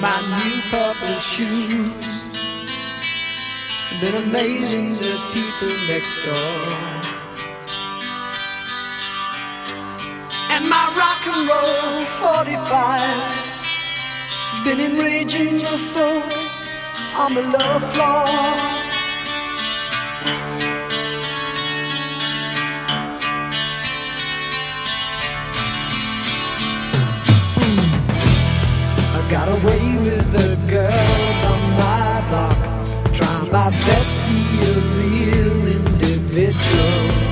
my new purple shoes. Been amazing the people next door. And my rock and roll 45. Been enraging the folks on the lower floor. Trying my best to be a real individual.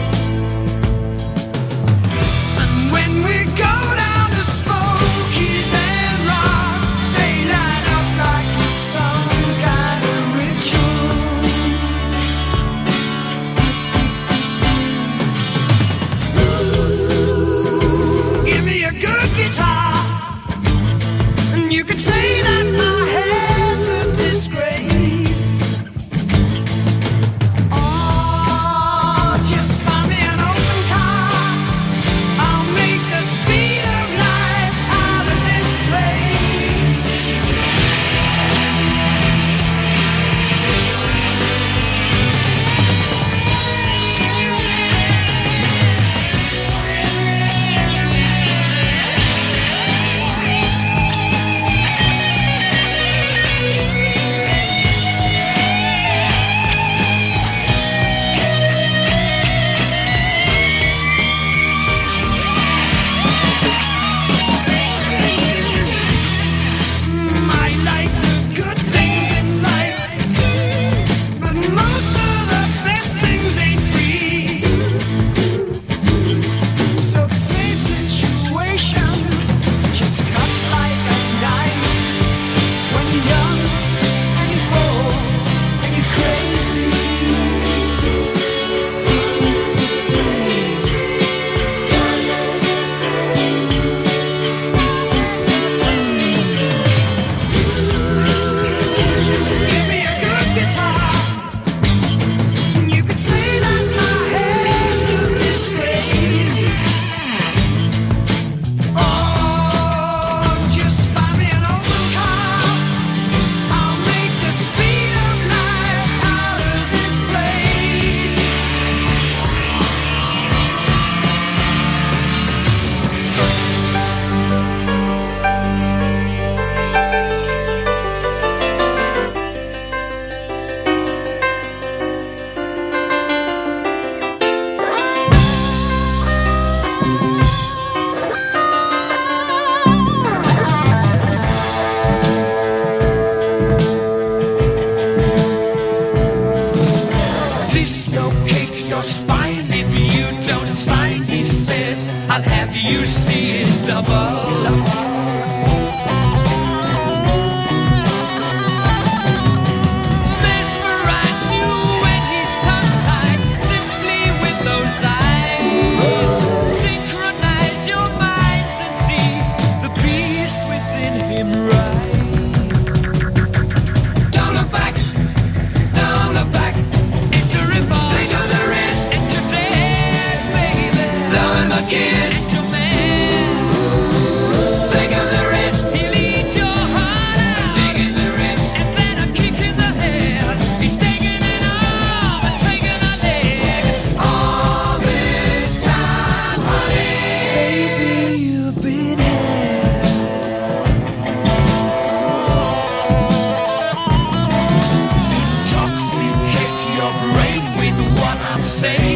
same.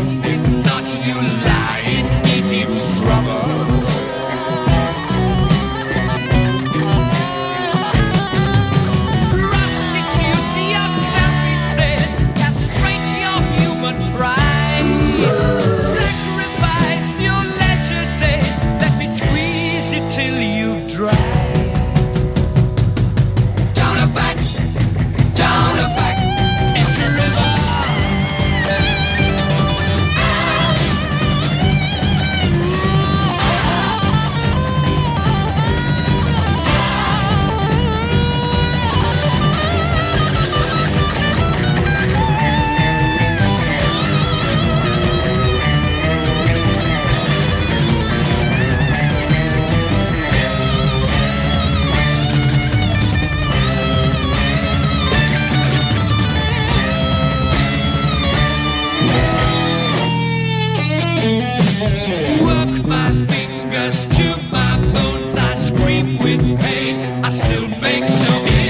yeah.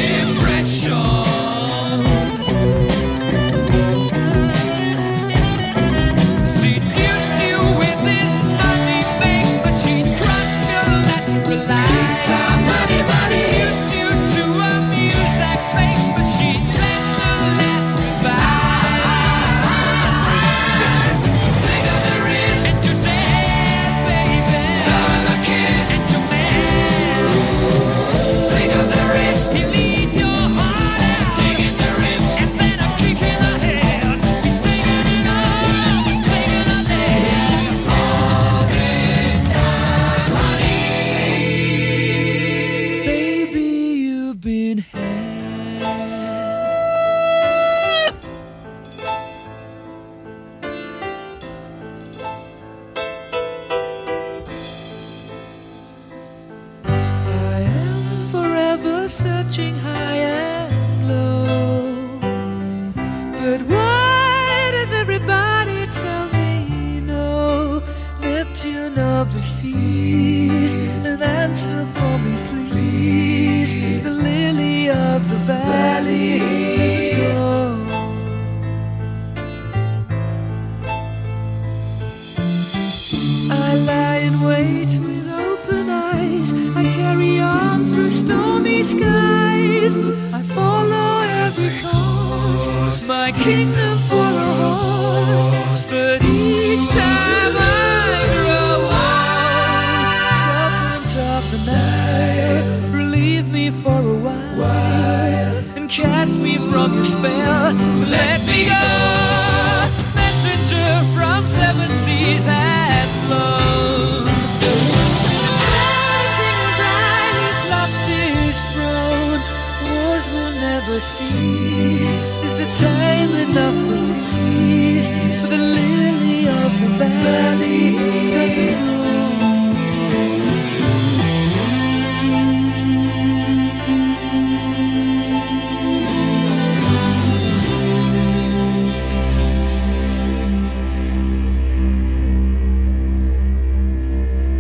watching eyes. I follow every cause, my kingdom for a horse. But each time I grow old, top serpent of the Nile, relieve me for a while and cast me from your spell. Let me go. sees is the time enough, love will please. For the lily of the valley.